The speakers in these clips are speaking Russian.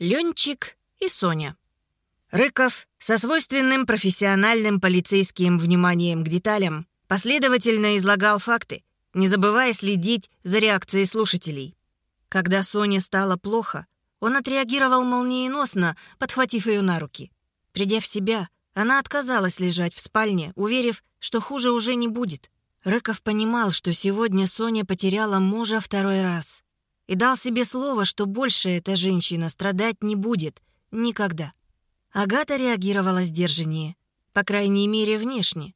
Ленчик и Соня. Рыков со свойственным профессиональным полицейским вниманием к деталям последовательно излагал факты, не забывая следить за реакцией слушателей. Когда Соне стало плохо, он отреагировал молниеносно, подхватив ее на руки. Придя в себя, она отказалась лежать в спальне, уверив, что хуже уже не будет. Рыков понимал, что сегодня Соня потеряла мужа второй раз. И дал себе слово, что больше эта женщина страдать не будет. Никогда. Агата реагировала сдержаннее. По крайней мере, внешне.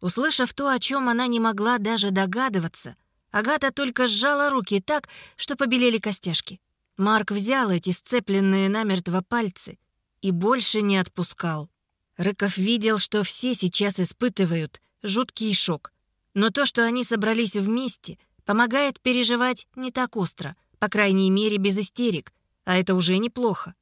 Услышав то, о чем она не могла даже догадываться, Агата только сжала руки так, что побелели костяшки. Марк взял эти сцепленные намертво пальцы и больше не отпускал. Рыков видел, что все сейчас испытывают жуткий шок. Но то, что они собрались вместе, помогает переживать не так остро, по крайней мере, без истерик, а это уже неплохо.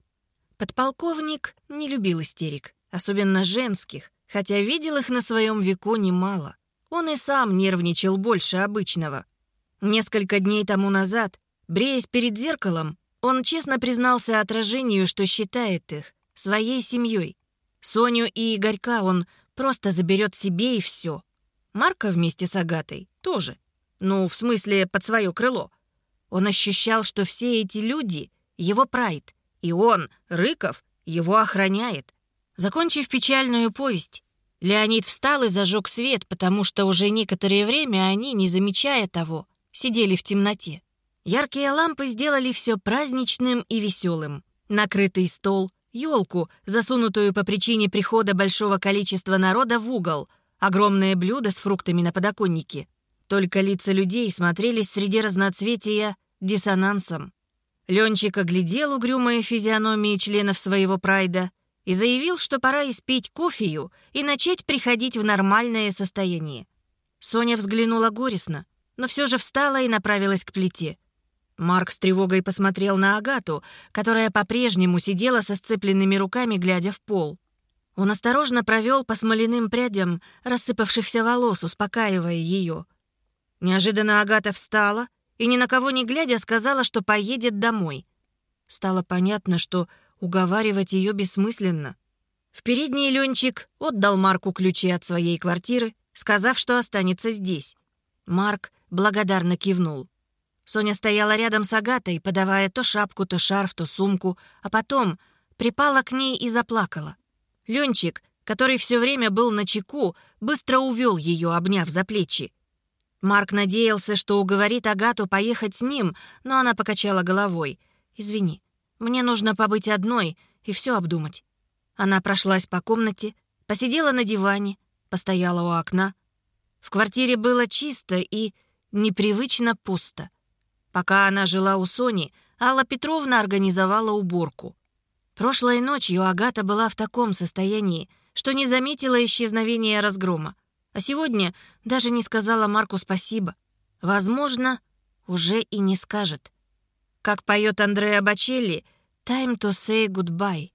Подполковник не любил истерик, особенно женских, хотя видел их на своем веку немало. Он и сам нервничал больше обычного. Несколько дней тому назад, бреясь перед зеркалом, он честно признался отражению, что считает их своей семьей. Соню и Игорька он просто заберет себе и все. Марка вместе с Агатой тоже. Ну, в смысле, под свое крыло. Он ощущал, что все эти люди — его прайд, и он, Рыков, его охраняет. Закончив печальную повесть, Леонид встал и зажег свет, потому что уже некоторое время они, не замечая того, сидели в темноте. Яркие лампы сделали все праздничным и веселым. Накрытый стол, елку, засунутую по причине прихода большого количества народа в угол, огромное блюдо с фруктами на подоконнике. Только лица людей смотрелись среди разноцветия диссонансом. Ленчик оглядел угрюмые физиономии членов своего прайда и заявил, что пора испить кофею и начать приходить в нормальное состояние. Соня взглянула горестно, но все же встала и направилась к плите. Марк с тревогой посмотрел на Агату, которая по-прежнему сидела со сцепленными руками, глядя в пол. Он осторожно провел по смоляным прядям рассыпавшихся волос, успокаивая ее. Неожиданно Агата встала и, ни на кого не глядя, сказала, что поедет домой. Стало понятно, что уговаривать ее бессмысленно. В передний Ленчик отдал Марку ключи от своей квартиры, сказав, что останется здесь. Марк благодарно кивнул. Соня стояла рядом с Агатой, подавая то шапку, то шарф, то сумку, а потом припала к ней и заплакала. Ленчик, который все время был на чеку, быстро увел ее, обняв за плечи. Марк надеялся, что уговорит Агату поехать с ним, но она покачала головой. «Извини, мне нужно побыть одной и все обдумать». Она прошлась по комнате, посидела на диване, постояла у окна. В квартире было чисто и непривычно пусто. Пока она жила у Сони, Алла Петровна организовала уборку. Прошлой ночью Агата была в таком состоянии, что не заметила исчезновения разгрома. А сегодня даже не сказала Марку спасибо. Возможно, уже и не скажет. Как поет Андреа Бачелли «Time to say goodbye».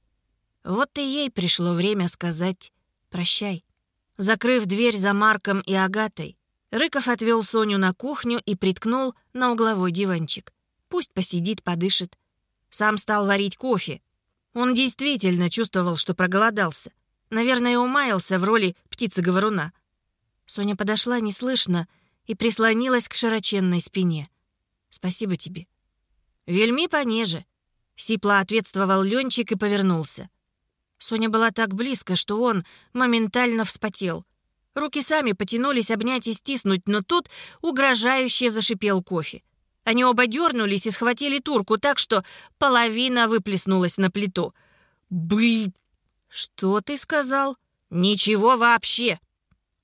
Вот и ей пришло время сказать «прощай». Закрыв дверь за Марком и Агатой, Рыков отвел Соню на кухню и приткнул на угловой диванчик. Пусть посидит, подышит. Сам стал варить кофе, он действительно чувствовал, что проголодался. Наверное, умаялся в роли птицы-говоруна. Соня подошла неслышно и прислонилась к широченной спине. «Спасибо тебе». «Вельми понеже», — сипло ответствовал Ленчик и повернулся. Соня была так близко, что он моментально вспотел. Руки сами потянулись обнять и стиснуть, но тут угрожающе зашипел кофе. Они оба дернулись и схватили турку так, что половина выплеснулась на плиту. «Блин!» «Что ты сказал?» «Ничего вообще!»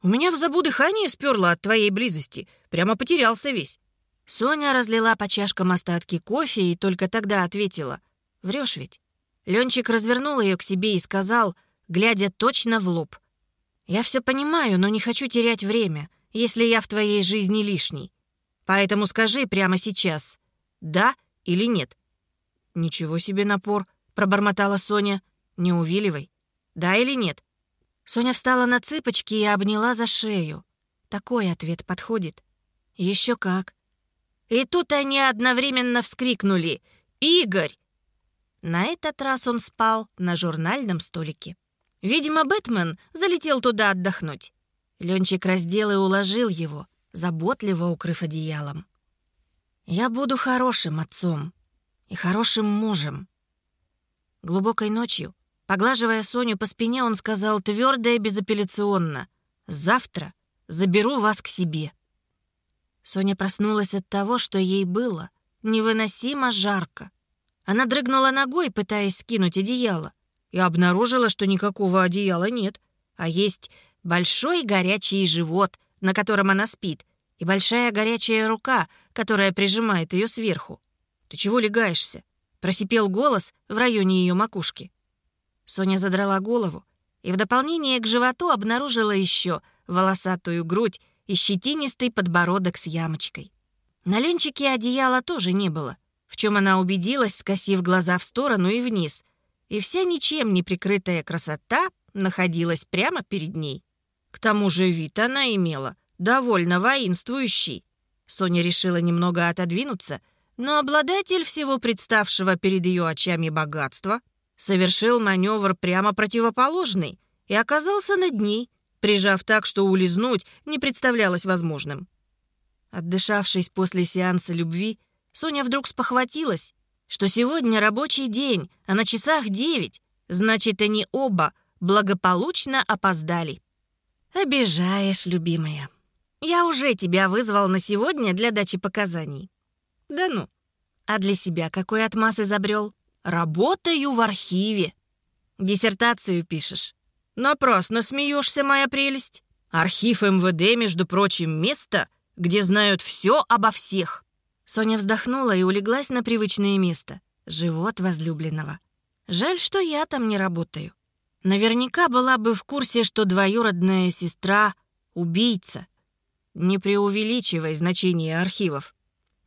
«У меня в забу дыхание сперло от твоей близости. Прямо потерялся весь». Соня разлила по чашкам остатки кофе и только тогда ответила. «Врешь ведь?» Ленчик развернул ее к себе и сказал, глядя точно в лоб. «Я все понимаю, но не хочу терять время, если я в твоей жизни лишний. Поэтому скажи прямо сейчас, да или нет». «Ничего себе напор», — пробормотала Соня. «Не увиливай. Да или нет?» Соня встала на цыпочки и обняла за шею. Такой ответ подходит. Еще как. И тут они одновременно вскрикнули. «Игорь!» На этот раз он спал на журнальном столике. Видимо, Бэтмен залетел туда отдохнуть. Ленчик раздел и уложил его, заботливо укрыв одеялом. «Я буду хорошим отцом и хорошим мужем». Глубокой ночью, поглаживая Соню по спине, он сказал твердо и безапелляционно «Завтра заберу вас к себе». Соня проснулась от того, что ей было невыносимо жарко. Она дрыгнула ногой, пытаясь скинуть одеяло, и обнаружила, что никакого одеяла нет, а есть большой горячий живот, на котором она спит, и большая горячая рука, которая прижимает ее сверху. «Ты чего легаешься?» — просипел голос в районе ее макушки. Соня задрала голову и в дополнение к животу обнаружила еще волосатую грудь и щетинистый подбородок с ямочкой. На ленчике одеяла тоже не было, в чем она убедилась, скосив глаза в сторону и вниз, и вся ничем не прикрытая красота находилась прямо перед ней. К тому же вид она имела довольно воинствующий. Соня решила немного отодвинуться, но обладатель всего представшего перед ее очами богатства совершил маневр прямо противоположный и оказался над ней, прижав так, что улизнуть не представлялось возможным. Отдышавшись после сеанса любви, Соня вдруг спохватилась, что сегодня рабочий день, а на часах девять, значит, они оба благополучно опоздали. «Обижаешь, любимая. Я уже тебя вызвал на сегодня для дачи показаний». «Да ну. А для себя какой отмаз изобрел? Работаю в архиве. Диссертацию пишешь. Напрасно смеешься, моя прелесть. Архив МВД, между прочим, место, где знают все обо всех». Соня вздохнула и улеглась на привычное место. Живот возлюбленного. Жаль, что я там не работаю. Наверняка была бы в курсе, что двоюродная сестра — убийца. Не преувеличивай значение архивов.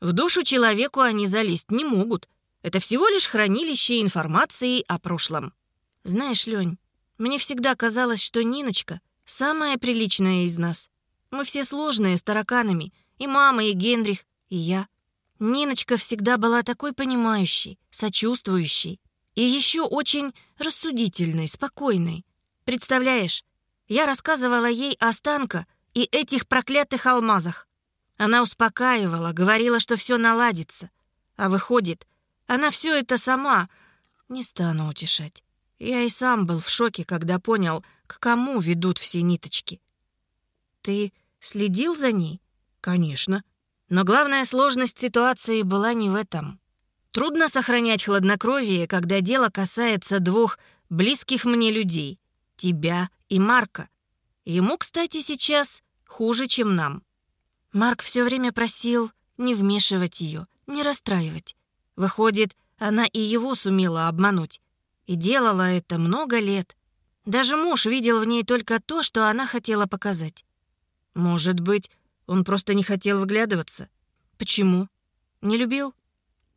В душу человеку они залезть не могут. Это всего лишь хранилище информации о прошлом. Знаешь, Лень, мне всегда казалось, что Ниночка — самая приличная из нас. Мы все сложные, с тараканами. И мама, и Генрих, и я. Ниночка всегда была такой понимающей, сочувствующей. И еще очень рассудительной, спокойной. Представляешь, я рассказывала ей о Станко и этих проклятых алмазах. Она успокаивала, говорила, что все наладится. А выходит, она все это сама... Не стану утешать. Я и сам был в шоке, когда понял, к кому ведут все ниточки. Ты следил за ней? Конечно. Но главная сложность ситуации была не в этом. Трудно сохранять хладнокровие, когда дело касается двух близких мне людей — тебя и Марка. Ему, кстати, сейчас хуже, чем нам. Марк все время просил не вмешивать ее, не расстраивать. Выходит, она и его сумела обмануть. И делала это много лет. Даже муж видел в ней только то, что она хотела показать. Может быть, он просто не хотел выглядываться? Почему? Не любил?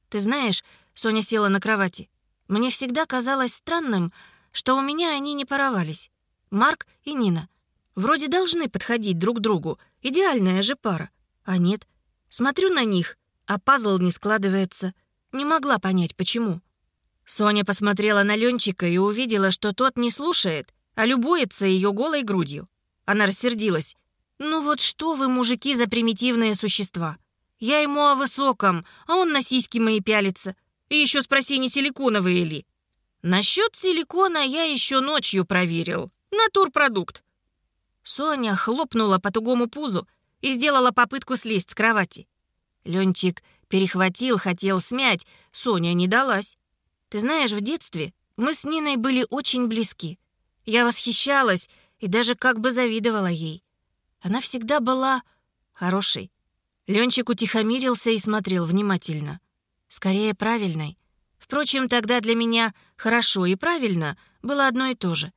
Ты знаешь, Соня села на кровати. Мне всегда казалось странным, что у меня они не поровались. Марк и Нина. Вроде должны подходить друг другу. Идеальная же пара. А нет. Смотрю на них, а пазл не складывается. Не могла понять, почему. Соня посмотрела на Ленчика и увидела, что тот не слушает, а любуется ее голой грудью. Она рассердилась. «Ну вот что вы, мужики, за примитивные существа? Я ему о высоком, а он на сиськи мои пялится. И еще спроси, не силиконовые ли. Насчет силикона я еще ночью проверил. Натурпродукт. Соня хлопнула по тугому пузу и сделала попытку слезть с кровати. Ленчик перехватил, хотел смять. Соня не далась. Ты знаешь, в детстве мы с Ниной были очень близки. Я восхищалась и даже как бы завидовала ей. Она всегда была хорошей, Ленчик утихомирился и смотрел внимательно. Скорее, правильной. Впрочем, тогда для меня «хорошо» и «правильно» было одно и то же.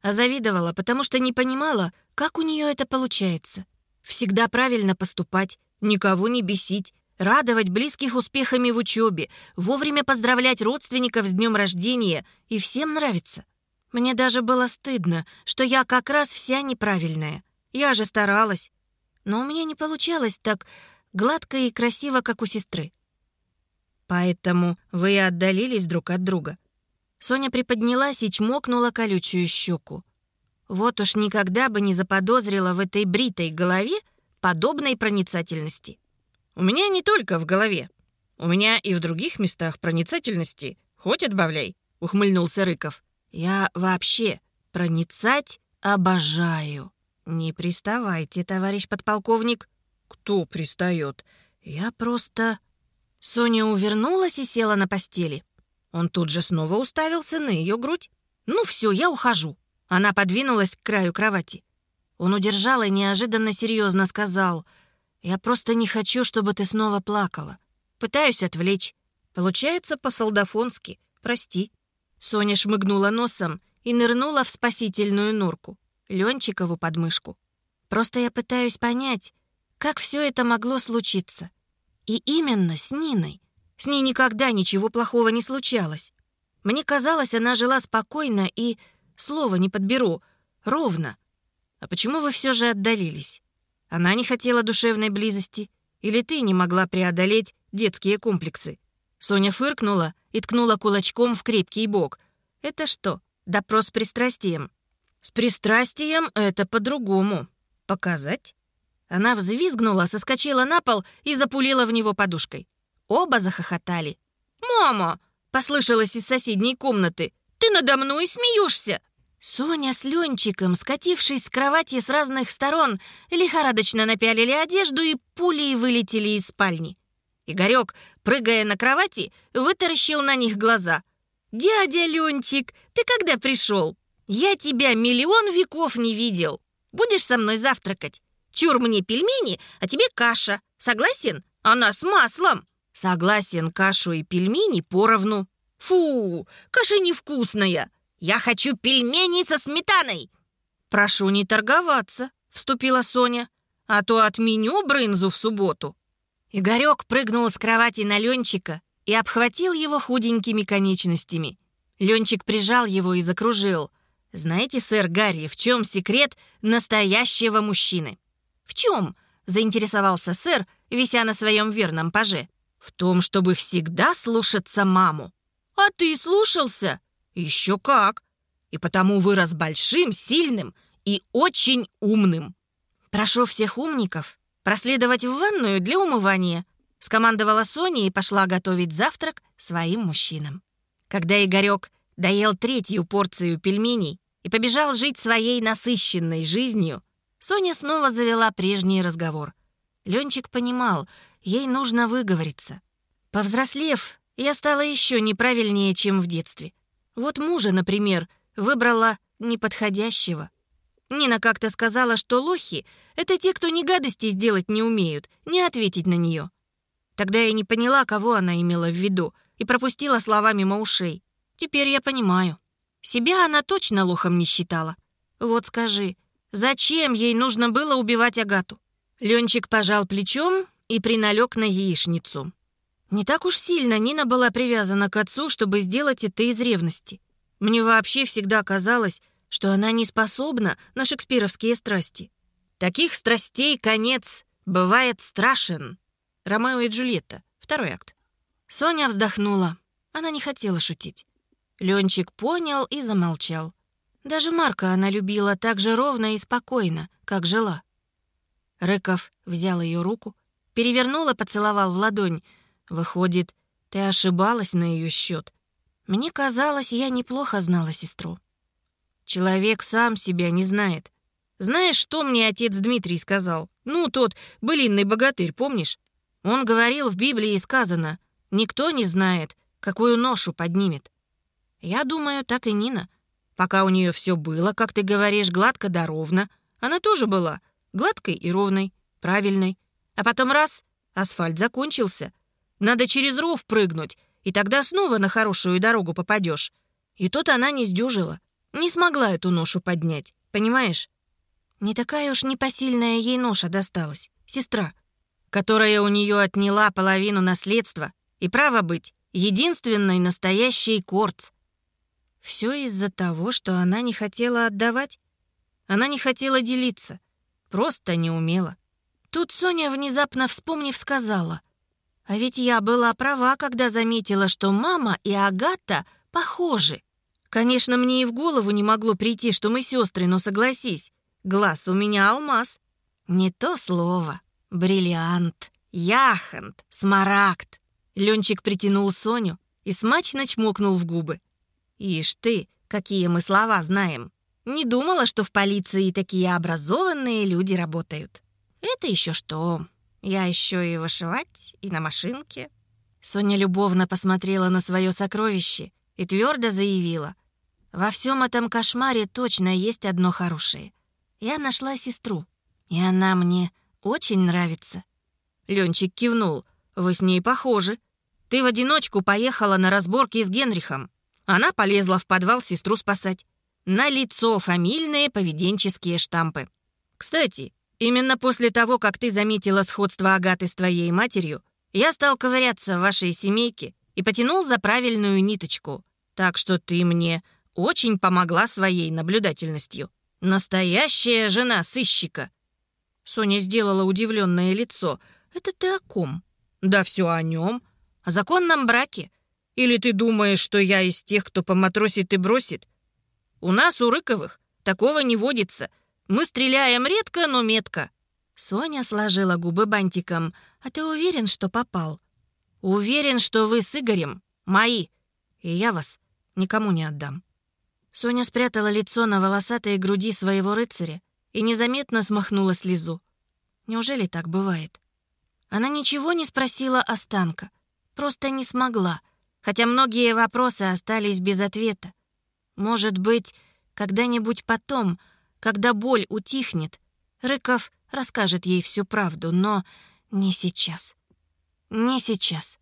А завидовала, потому что не понимала, как у нее это получается. Всегда правильно поступать, никого не бесить, радовать близких успехами в учебе, вовремя поздравлять родственников с днем рождения и всем нравится. Мне даже было стыдно, что я как раз вся неправильная. Я же старалась. Но у меня не получалось так гладко и красиво, как у сестры. Поэтому вы и отдалились друг от друга. Соня приподнялась и чмокнула колючую щеку. Вот уж никогда бы не заподозрила в этой бритой голове подобной проницательности. У меня не только в голове. У меня и в других местах проницательности. Хоть отбавляй, ухмыльнулся Рыков. Я вообще проницать обожаю. Не приставайте, товарищ подполковник. Кто пристает? Я просто... Соня увернулась и села на постели. Он тут же снова уставился на ее грудь. «Ну все, я ухожу». Она подвинулась к краю кровати. Он удержал и неожиданно серьезно сказал, «Я просто не хочу, чтобы ты снова плакала. Пытаюсь отвлечь. Получается по-солдафонски. Прости». Соня шмыгнула носом и нырнула в спасительную норку, Ленчикову подмышку. «Просто я пытаюсь понять, как все это могло случиться. И именно с Ниной. С ней никогда ничего плохого не случалось. Мне казалось, она жила спокойно и, слова не подберу, ровно. А почему вы все же отдалились? Она не хотела душевной близости? Или ты не могла преодолеть детские комплексы? Соня фыркнула и ткнула кулачком в крепкий бок. Это что, допрос с пристрастием? С пристрастием это по-другому. Показать? Она взвизгнула, соскочила на пол и запулила в него подушкой. Оба захохотали. «Мама!» — послышалось из соседней комнаты. «Ты надо мной смеешься!» Соня с Ленчиком, скатившись с кровати с разных сторон, лихорадочно напялили одежду и пулей вылетели из спальни. Игорек, прыгая на кровати, вытаращил на них глаза. «Дядя Ленчик, ты когда пришел? Я тебя миллион веков не видел. Будешь со мной завтракать? Чур мне пельмени, а тебе каша. Согласен? Она с маслом». «Согласен, кашу и пельмени поровну». «Фу, каша невкусная. Я хочу пельмени со сметаной». «Прошу не торговаться», — вступила Соня. «А то отменю брынзу в субботу». Игорек прыгнул с кровати на Ленчика и обхватил его худенькими конечностями. Ленчик прижал его и закружил. «Знаете, сэр Гарри, в чем секрет настоящего мужчины?» «В чем?» — заинтересовался сэр, вися на своем верном паже. «В том, чтобы всегда слушаться маму». «А ты слушался?» «Еще как! И потому вырос большим, сильным и очень умным». «Прошу всех умников проследовать в ванную для умывания», скомандовала Соня и пошла готовить завтрак своим мужчинам. Когда Игорек доел третью порцию пельменей и побежал жить своей насыщенной жизнью, Соня снова завела прежний разговор. Ленчик понимал, ей нужно выговориться. Повзрослев, я стала еще неправильнее, чем в детстве. Вот мужа, например, выбрала неподходящего. Нина как-то сказала, что лохи — это те, кто ни гадости сделать не умеют, не ответить на нее. Тогда я не поняла, кого она имела в виду, и пропустила слова мимо ушей. Теперь я понимаю. Себя она точно лохом не считала. Вот скажи, Зачем ей нужно было убивать Агату? Ленчик пожал плечом и приналег на яичницу. Не так уж сильно Нина была привязана к отцу, чтобы сделать это из ревности. Мне вообще всегда казалось, что она не способна на шекспировские страсти. Таких страстей конец бывает страшен. Ромео и Джульетта. Второй акт. Соня вздохнула. Она не хотела шутить. Ленчик понял и замолчал. Даже Марка она любила так же ровно и спокойно, как жила. Рыков взял ее руку, перевернул и поцеловал в ладонь. «Выходит, ты ошибалась на ее счет. Мне казалось, я неплохо знала сестру». «Человек сам себя не знает. Знаешь, что мне отец Дмитрий сказал? Ну, тот былинный богатырь, помнишь? Он говорил, в Библии сказано, никто не знает, какую ношу поднимет. Я думаю, так и Нина. Пока у нее все было, как ты говоришь, гладко да ровно, она тоже была гладкой и ровной, правильной. А потом раз — асфальт закончился. Надо через ров прыгнуть, и тогда снова на хорошую дорогу попадешь. И тут она не сдюжила, не смогла эту ношу поднять, понимаешь? Не такая уж непосильная ей ноша досталась, сестра, которая у нее отняла половину наследства и право быть единственной настоящей Корц. Все из-за того, что она не хотела отдавать? Она не хотела делиться. Просто не умела. Тут Соня, внезапно вспомнив, сказала. «А ведь я была права, когда заметила, что мама и Агата похожи. Конечно, мне и в голову не могло прийти, что мы сестры, но согласись, глаз у меня алмаз. Не то слово. Бриллиант, яхонт, смарагд. Ленчик притянул Соню и смачно чмокнул в губы. Ишь ты, какие мы слова знаем. Не думала, что в полиции такие образованные люди работают. Это еще что? Я еще и вышивать, и на машинке. Соня любовно посмотрела на свое сокровище и твердо заявила. Во всем этом кошмаре точно есть одно хорошее. Я нашла сестру, и она мне очень нравится. Ленчик кивнул. Вы с ней похожи. Ты в одиночку поехала на разборки с Генрихом. Она полезла в подвал сестру спасать. На лицо фамильные поведенческие штампы. Кстати, именно после того, как ты заметила сходство Агаты с твоей матерью, я стал ковыряться в вашей семейке и потянул за правильную ниточку. Так что ты мне очень помогла своей наблюдательностью. Настоящая жена сыщика». Соня сделала удивленное лицо. «Это ты о ком?» «Да все о нем. О законном браке. Или ты думаешь, что я из тех, кто поматросит и бросит? У нас, у Рыковых, такого не водится. Мы стреляем редко, но метко». Соня сложила губы бантиком. «А ты уверен, что попал?» «Уверен, что вы с Игорем мои, и я вас никому не отдам». Соня спрятала лицо на волосатой груди своего рыцаря и незаметно смахнула слезу. Неужели так бывает? Она ничего не спросила о Станка, просто не смогла, хотя многие вопросы остались без ответа. Может быть, когда-нибудь потом, когда боль утихнет, Рыков расскажет ей всю правду, но не сейчас. Не сейчас.